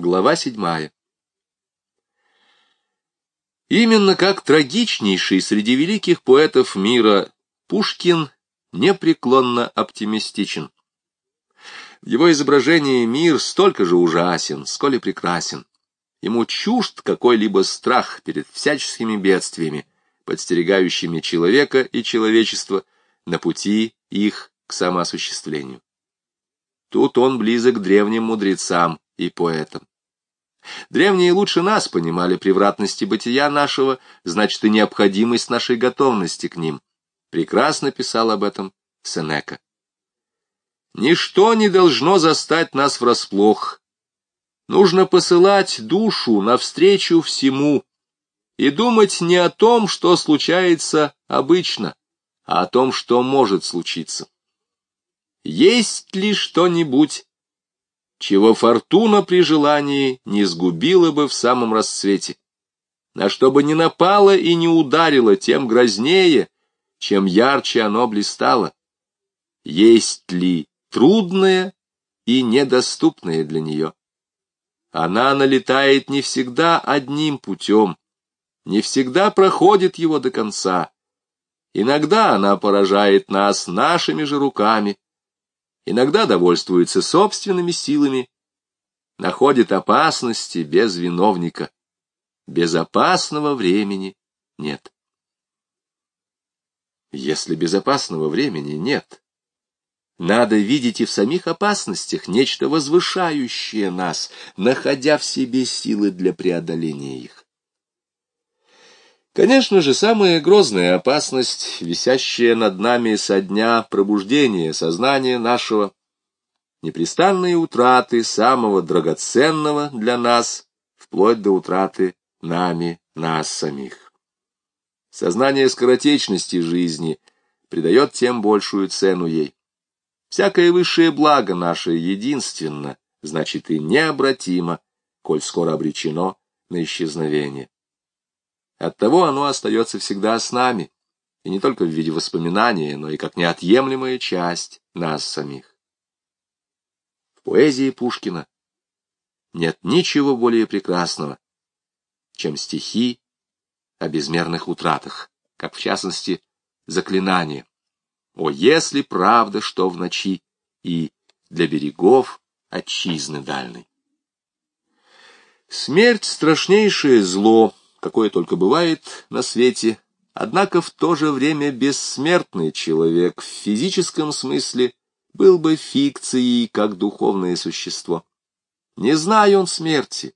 Глава седьмая. Именно как трагичнейший среди великих поэтов мира Пушкин непреклонно оптимистичен. В его изображении мир столько же ужасен, сколь и прекрасен. Ему чужд какой-либо страх перед всяческими бедствиями, подстерегающими человека и человечество на пути их к самоосуществлению. Тут он близок к древним мудрецам и поэтам. Древние лучше нас понимали превратности бытия нашего, значит, и необходимость нашей готовности к ним. Прекрасно писал об этом Сенека. Ничто не должно застать нас врасплох. Нужно посылать душу навстречу всему и думать не о том, что случается обычно, а о том, что может случиться. Есть ли что-нибудь, чего фортуна при желании не сгубила бы в самом расцвете, на что бы не напало и не ударило, тем грознее, чем ярче оно блистало? Есть ли трудное и недоступное для нее? Она налетает не всегда одним путем, не всегда проходит его до конца. Иногда она поражает нас нашими же руками, иногда довольствуется собственными силами, находит опасности без виновника. Безопасного времени нет. Если безопасного времени нет, надо видеть и в самих опасностях нечто возвышающее нас, находя в себе силы для преодоления их. Конечно же, самая грозная опасность, висящая над нами со дня пробуждения сознания нашего, непрестанные утраты самого драгоценного для нас, вплоть до утраты нами нас самих. Сознание скоротечности жизни придает тем большую цену ей. Всякое высшее благо наше единственно, значит и необратимо, коль скоро обречено на исчезновение. Оттого оно остается всегда с нами, и не только в виде воспоминания, но и как неотъемлемая часть нас самих. В поэзии Пушкина нет ничего более прекрасного, чем стихи о безмерных утратах, как в частности заклинание. О, если правда, что в ночи, и для берегов отчизны дальной. Смерть — страшнейшее зло, какое только бывает на свете, однако в то же время бессмертный человек в физическом смысле был бы фикцией, как духовное существо. Не зная он смерти,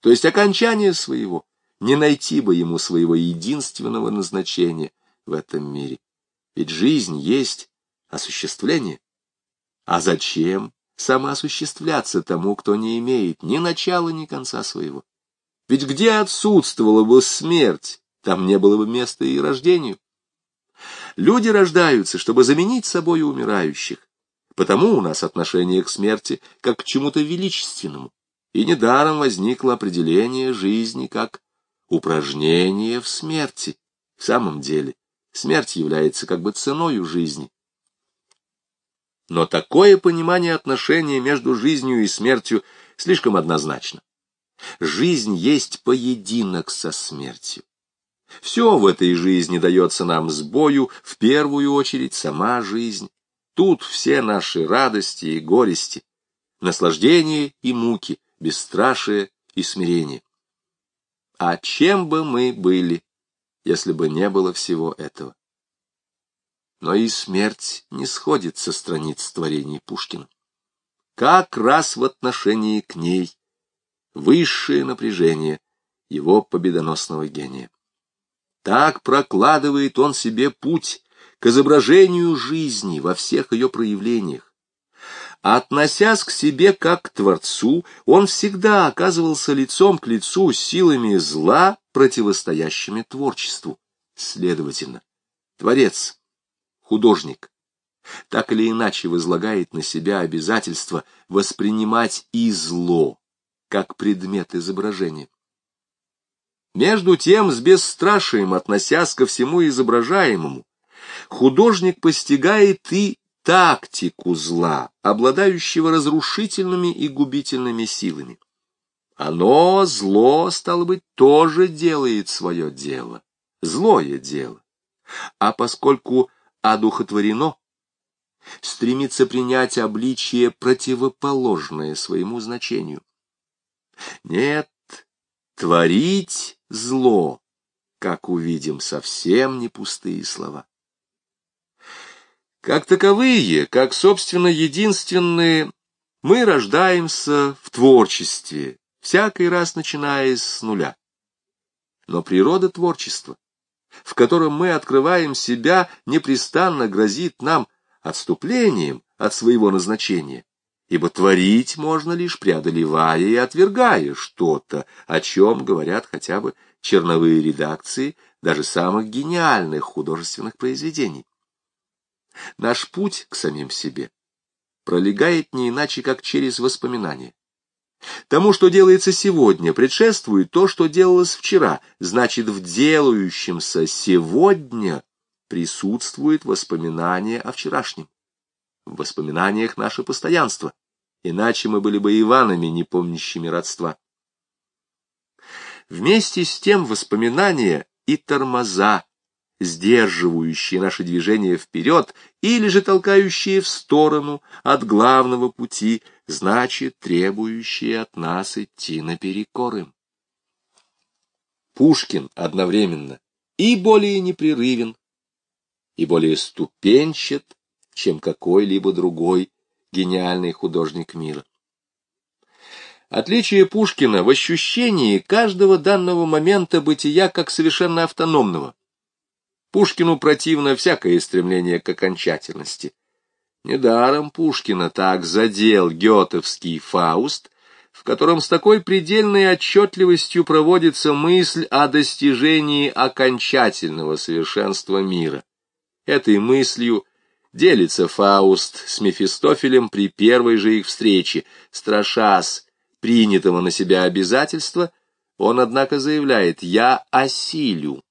то есть окончания своего, не найти бы ему своего единственного назначения в этом мире. Ведь жизнь есть осуществление. А зачем самоосуществляться тому, кто не имеет ни начала, ни конца своего? Ведь где отсутствовала бы смерть, там не было бы места и рождению. Люди рождаются, чтобы заменить собой умирающих. Потому у нас отношение к смерти как к чему-то величественному. И недаром возникло определение жизни как упражнение в смерти. В самом деле, Смерть является как бы ценой жизни. Но такое понимание отношения между жизнью и смертью слишком однозначно. Жизнь есть поединок со смертью. Все в этой жизни дается нам с бою, в первую очередь сама жизнь. Тут все наши радости и горести, наслаждения и муки, бесстрашие и смирение. А чем бы мы были, если бы не было всего этого. Но и смерть не сходит со страниц творений Пушкина. Как раз в отношении к ней высшее напряжение его победоносного гения. Так прокладывает он себе путь к изображению жизни во всех ее проявлениях. Относясь к себе как к Творцу, он всегда оказывался лицом к лицу с силами зла, противостоящими творчеству. Следовательно, Творец, художник, так или иначе возлагает на себя обязательство воспринимать и зло, как предмет изображения. Между тем, с бесстрашием относясь ко всему изображаемому, художник постигает и тактику зла, обладающего разрушительными и губительными силами. Оно, зло, стало быть, тоже делает свое дело, злое дело. А поскольку одухотворено, стремится принять обличие, противоположное своему значению. Нет, творить зло, как увидим, совсем не пустые слова. Как таковые, как, собственно, единственные, мы рождаемся в творчестве, всякий раз начиная с нуля. Но природа творчества, в котором мы открываем себя, непрестанно грозит нам отступлением от своего назначения, ибо творить можно лишь преодолевая и отвергая что-то, о чем говорят хотя бы черновые редакции даже самых гениальных художественных произведений. Наш путь к самим себе пролегает не иначе, как через воспоминания. Тому, что делается сегодня, предшествует то, что делалось вчера, значит, в делающемся сегодня присутствует воспоминание о вчерашнем. В воспоминаниях наше постоянство, иначе мы были бы Иванами, не помнящими родства. Вместе с тем воспоминания и тормоза, сдерживающие наше движение вперед или же толкающие в сторону от главного пути, значит, требующие от нас идти наперекор им. Пушкин одновременно и более непрерывен, и более ступенчат, чем какой-либо другой гениальный художник мира. Отличие Пушкина в ощущении каждого данного момента бытия как совершенно автономного. Пушкину противно всякое стремление к окончательности. Недаром Пушкина так задел гетовский Фауст, в котором с такой предельной отчетливостью проводится мысль о достижении окончательного совершенства мира. Этой мыслью делится Фауст с Мефистофелем при первой же их встрече, страшась принятого на себя обязательства, он, однако, заявляет «я осилю».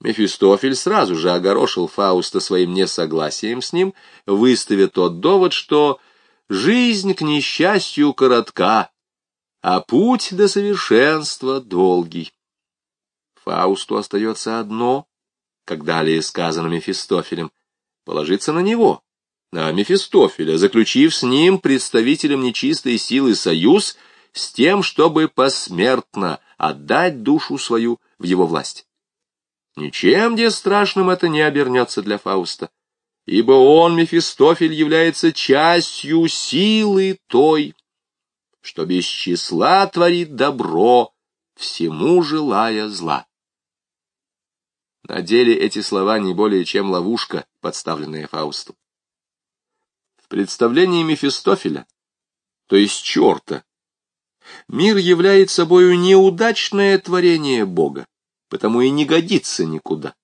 Мефистофель сразу же огорошил Фауста своим несогласием с ним, выставя тот довод, что жизнь, к несчастью, коротка, а путь до совершенства долгий. Фаусту остается одно как далее сказано Мефистофелем, положиться на него, на Мефистофеля, заключив с ним, представителем нечистой силы, союз с тем, чтобы посмертно отдать душу свою в его власть. Ничем, где страшным это не обернется для Фауста, ибо он, Мефистофель, является частью силы той, что без числа творит добро, всему желая зла. На деле эти слова не более чем ловушка, подставленная Фаусту. В представлении Мефистофеля, то есть черта, мир является собою неудачное творение Бога, потому и не годится никуда.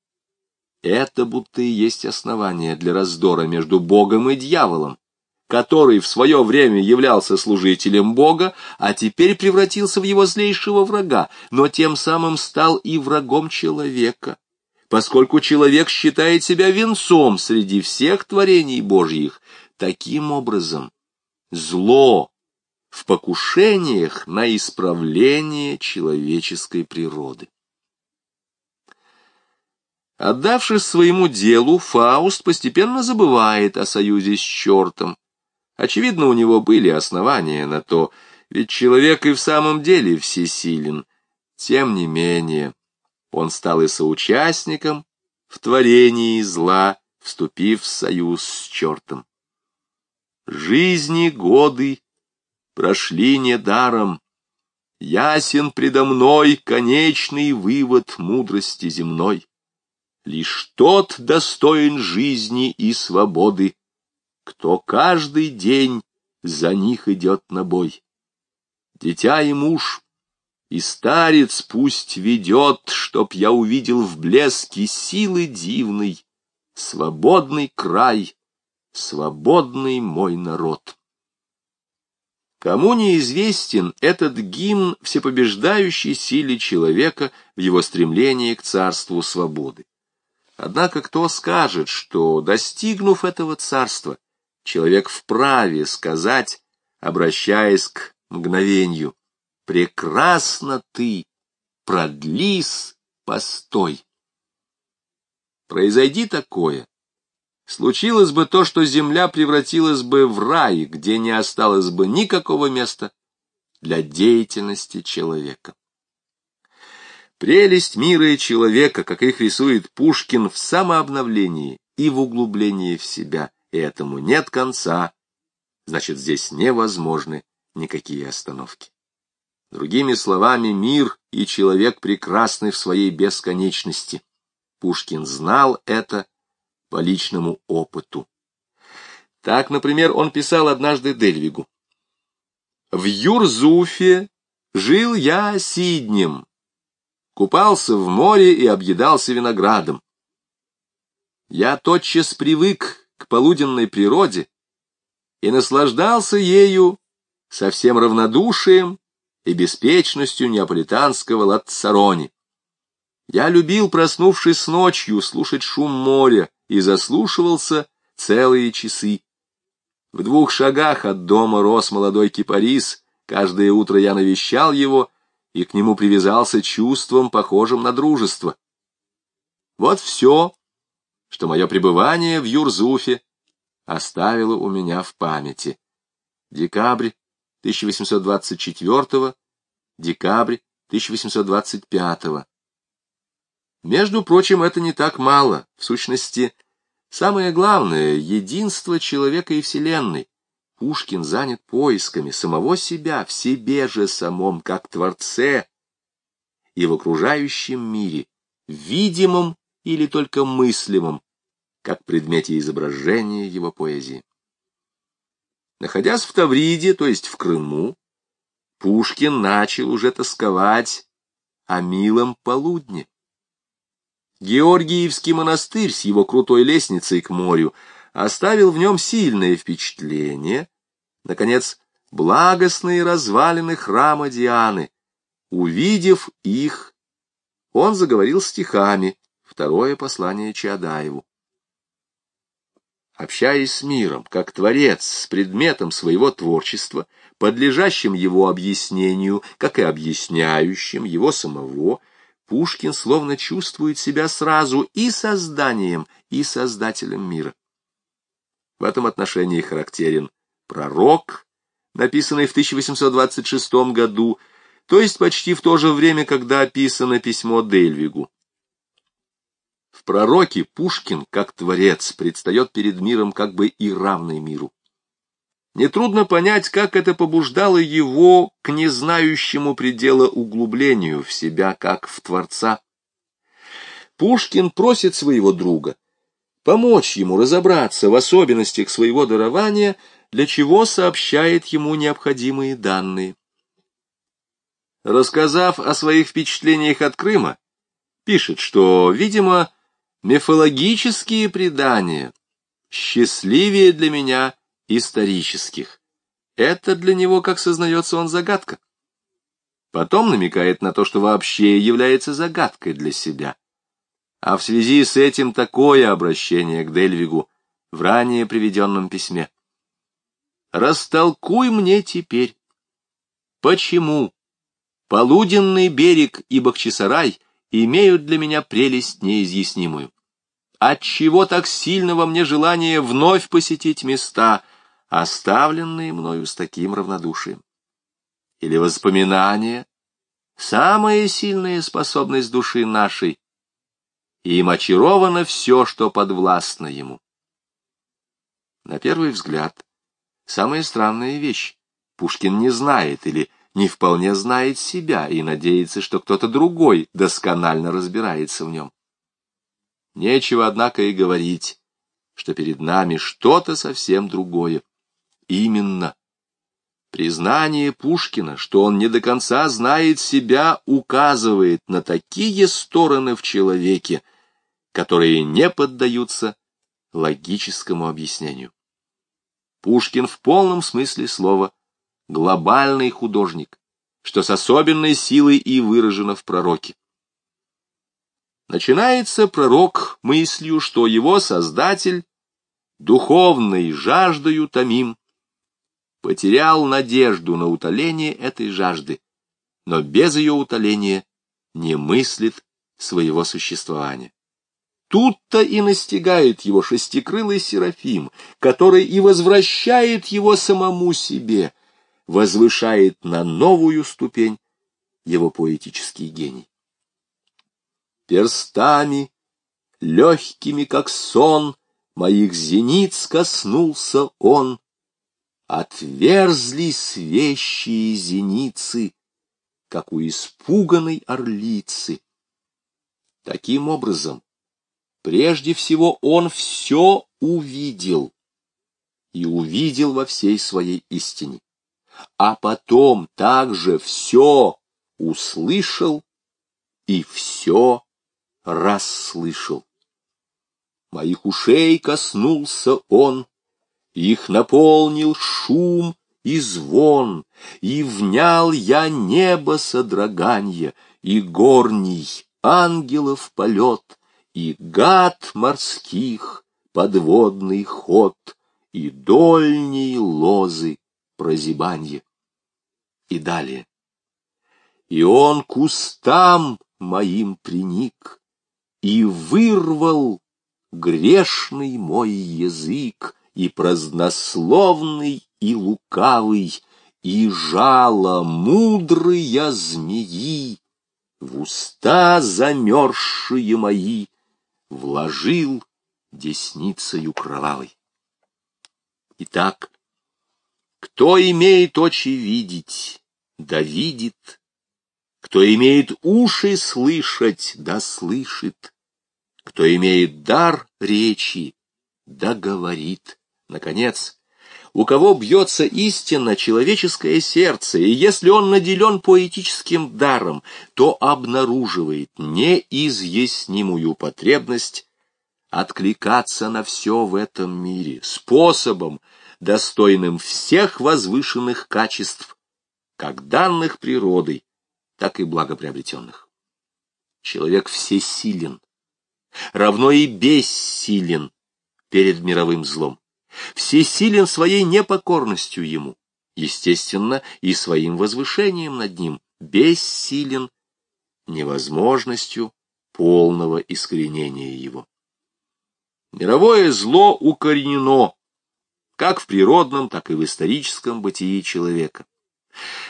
Это будто и есть основание для раздора между Богом и дьяволом, который в свое время являлся служителем Бога, а теперь превратился в его злейшего врага, но тем самым стал и врагом человека поскольку человек считает себя венцом среди всех творений Божьих. Таким образом, зло в покушениях на исправление человеческой природы. Отдавшись своему делу, Фауст постепенно забывает о союзе с чертом. Очевидно, у него были основания на то, ведь человек и в самом деле всесилен. Тем не менее, он стал и соучастником в творении зла, вступив в союз с чертом. Жизни годы прошли недаром, ясен предо мной конечный вывод мудрости земной. Лишь тот достоин жизни и свободы, кто каждый день за них идет на бой. Дитя и муж и старец пусть ведет, чтоб я увидел в блеске силы дивной, свободный край, свободный мой народ. Кому неизвестен этот гимн всепобеждающей силе человека в его стремлении к царству свободы? Однако кто скажет, что, достигнув этого царства, человек вправе сказать, обращаясь к мгновению, прекрасно ты, продлись, постой. Произойди такое, случилось бы то, что земля превратилась бы в рай, где не осталось бы никакого места для деятельности человека. Прелесть мира и человека, как их рисует Пушкин, в самообновлении и в углублении в себя, и этому нет конца, значит, здесь невозможны никакие остановки. Другими словами, мир и человек прекрасны в своей бесконечности. Пушкин знал это по личному опыту. Так, например, он писал однажды Дельвигу. «В Юрзуфе жил я сиднем, купался в море и объедался виноградом. Я тотчас привык к полуденной природе и наслаждался ею со всем равнодушием и беспечностью неаполитанского лацарони. Я любил, проснувшись ночью, слушать шум моря и заслушивался целые часы. В двух шагах от дома рос молодой кипарис, каждое утро я навещал его и к нему привязался чувством, похожим на дружество. Вот все, что мое пребывание в Юрзуфе оставило у меня в памяти. Декабрь 1824, декабрь 1825. Между прочим, это не так мало. В сущности, самое главное — единство человека и Вселенной. Пушкин занят поисками самого себя в себе же самом, как Творце, и в окружающем мире, видимом или только мыслимом, как предмете изображения его поэзии. Находясь в Тавриде, то есть в Крыму, Пушкин начал уже тосковать о милом полудне. Георгиевский монастырь с его крутой лестницей к морю оставил в нем сильное впечатление. Наконец, благостные развалины храма Дианы. Увидев их, он заговорил стихами, второе послание Чадаеву. Общаясь с миром, как творец, с предметом своего творчества, подлежащим его объяснению, как и объясняющим его самого, Пушкин словно чувствует себя сразу и созданием, и создателем мира. В этом отношении характерен «Пророк», написанный в 1826 году, то есть почти в то же время, когда описано письмо Дельвигу. «Пророке» Пушкин, как творец, предстает перед миром как бы и равный миру. Нетрудно понять, как это побуждало его к незнающему предела углублению в себя, как в Творца. Пушкин просит своего друга помочь ему разобраться в особенностях своего дарования, для чего сообщает ему необходимые данные. Рассказав о своих впечатлениях от Крыма, пишет, что, видимо, мифологические предания счастливее для меня – исторических. Это для него, как сознается он, загадка. Потом намекает на то, что вообще является загадкой для себя. А в связи с этим такое обращение к Дельвигу в ранее приведенном письме. «Растолкуй мне теперь, почему полуденный берег и Бахчисарай имеют для меня прелесть неизъяснимую? Отчего так сильно во мне желание вновь посетить места — оставленные мною с таким равнодушием. Или воспоминания, самая сильная способность души нашей, и им очаровано все, что подвластно ему. На первый взгляд, самая странная вещь. Пушкин не знает или не вполне знает себя и надеется, что кто-то другой досконально разбирается в нем. Нечего, однако, и говорить, что перед нами что-то совсем другое. Именно. Признание Пушкина, что он не до конца знает себя, указывает на такие стороны в человеке, которые не поддаются логическому объяснению. Пушкин в полном смысле слова глобальный художник, что с особенной силой и выражено в пророке. Начинается пророк мыслью, что его создатель духовной жаждою томим, потерял надежду на утоление этой жажды, но без ее утоления не мыслит своего существования. Тут-то и настигает его шестикрылый Серафим, который и возвращает его самому себе, возвышает на новую ступень его поэтический гений. Перстами, легкими, как сон, моих зениц коснулся он. Отверзлись вещие зеницы, как у испуганной орлицы. Таким образом, прежде всего он все увидел и увидел во всей своей истине, а потом также все услышал и все расслышал. Моих ушей коснулся он, их наполнил шум и звон, и внял я небо содроганье, и горний ангелов полет, и гад морских подводный ход, и дольней лозы прозябанье. И далее. И он кустам моим приник, и вырвал грешный мой язык, и празднословный, и лукавый, и жало мудрые змеи, в уста замерзшие мои вложил десницею кровавой. Итак, кто имеет очи видеть, да видит, кто имеет уши слышать, да слышит, кто имеет дар речи, да. Наконец, у кого бьется истинно человеческое сердце, и если он наделен поэтическим даром, то обнаруживает неизъяснимую потребность откликаться на все в этом мире способом, достойным всех возвышенных качеств, как данных природой, так и благоприобретенных. Человек всесилен, равно и бессилен перед мировым злом всесилен своей непокорностью ему, естественно, и своим возвышением над ним, бессилен невозможностью полного искоренения его. Мировое зло укоренено как в природном, так и в историческом бытии человека.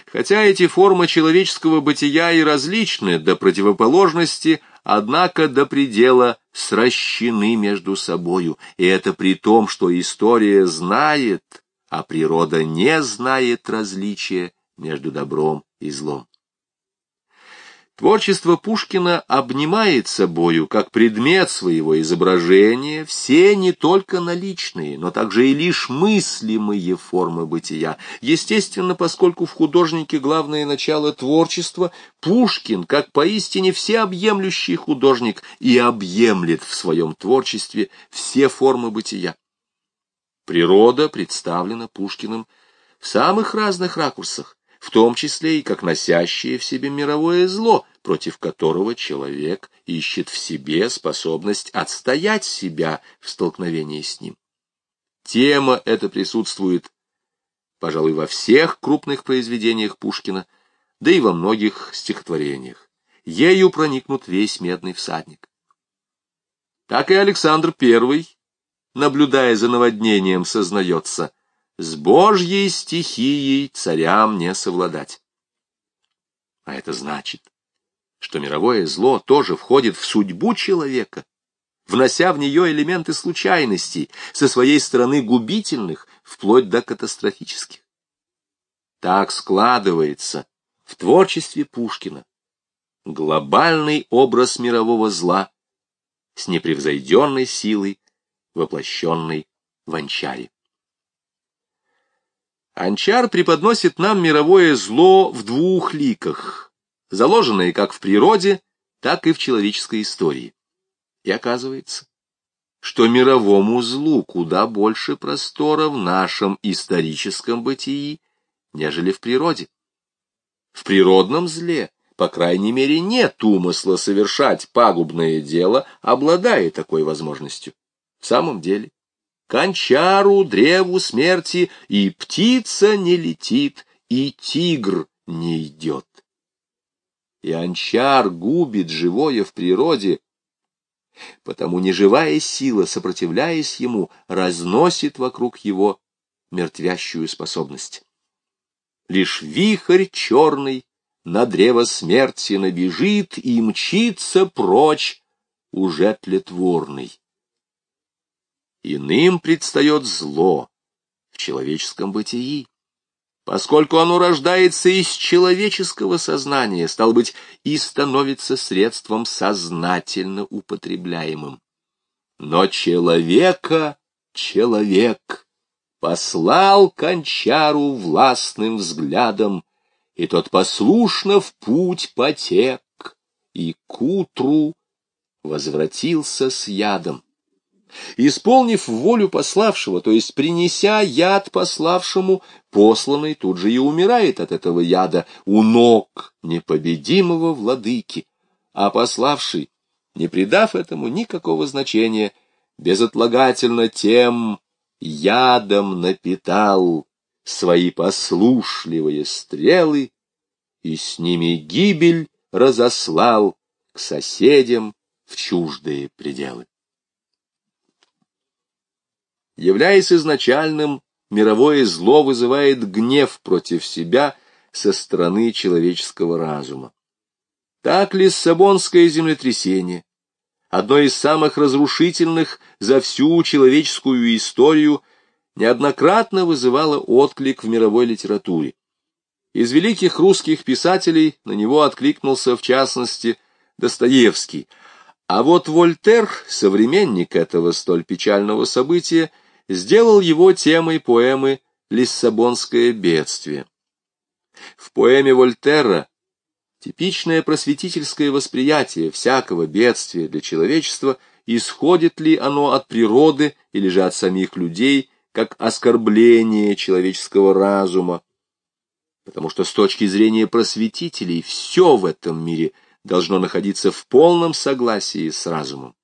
Хотя эти формы человеческого бытия и различны до противоположности, однако до предела сращены между собою, и это при том, что история знает, а природа не знает различия между добром и злом. Творчество Пушкина обнимает собою, как предмет своего изображения, все не только наличные, но также и лишь мыслимые формы бытия. Естественно, поскольку в художнике главное начало творчества, Пушкин, как поистине всеобъемлющий художник, и объемлет в своем творчестве все формы бытия. Природа представлена Пушкиным в самых разных ракурсах в том числе и как носящее в себе мировое зло, против которого человек ищет в себе способность отстоять себя в столкновении с ним. Тема эта присутствует, пожалуй, во всех крупных произведениях Пушкина, да и во многих стихотворениях. Ею проникнут весь медный всадник. Так и Александр I, наблюдая за наводнением, сознается, с Божьей стихией царям не совладать. А это значит, что мировое зло тоже входит в судьбу человека, внося в нее элементы случайностей, со своей стороны губительных, вплоть до катастрофических. Так складывается в творчестве Пушкина глобальный образ мирового зла с непревзойденной силой, воплощенной в Анчаре. Анчар преподносит нам мировое зло в двух ликах, заложенное как в природе, так и в человеческой истории. И оказывается, что мировому злу куда больше простора в нашем историческом бытии, нежели в природе. В природном зле, по крайней мере, нет умысла совершать пагубное дело, обладая такой возможностью. В самом деле, кончару, древу смерти, и птица не летит, и тигр не идет. и анчар губит живое в природе, потому неживая сила, сопротивляясь ему, разносит вокруг его мертвящую способность. Лишь вихрь черный на древо смерти набежит и мчится прочь, уже тлетворный. Иным предстает зло в человеческом бытии, поскольку оно рождается из человеческого сознания, стал быть, и становится средством сознательно употребляемым. Но человека человек послал кончару властным взглядом, и тот послушно в путь потек, и к утру возвратился с ядом. Исполнив волю пославшего, то есть принеся яд пославшему, посланный тут же и умирает от этого яда у ног непобедимого владыки, а пославший, не придав этому никакого значения, безотлагательно тем ядом напитал свои послушливые стрелы и с ними гибель разослал к соседям в чуждые пределы. Являясь изначальным, мировое зло вызывает гнев против себя со стороны человеческого разума. Так Лиссабонское землетрясение, одно из самых разрушительных за всю человеческую историю, неоднократно вызывало отклик в мировой литературе. Из великих русских писателей на него откликнулся, в частности, Достоевский, а вот Вольтер, современник этого столь печального события, сделал его темой поэмы «Лиссабонское бедствие». В поэме Вольтера типичное просветительское восприятие всякого бедствия для человечества, исходит ли оно от природы или же от самих людей, как оскорбление человеческого разума, потому что с точки зрения просветителей все в этом мире должно находиться в полном согласии с разумом.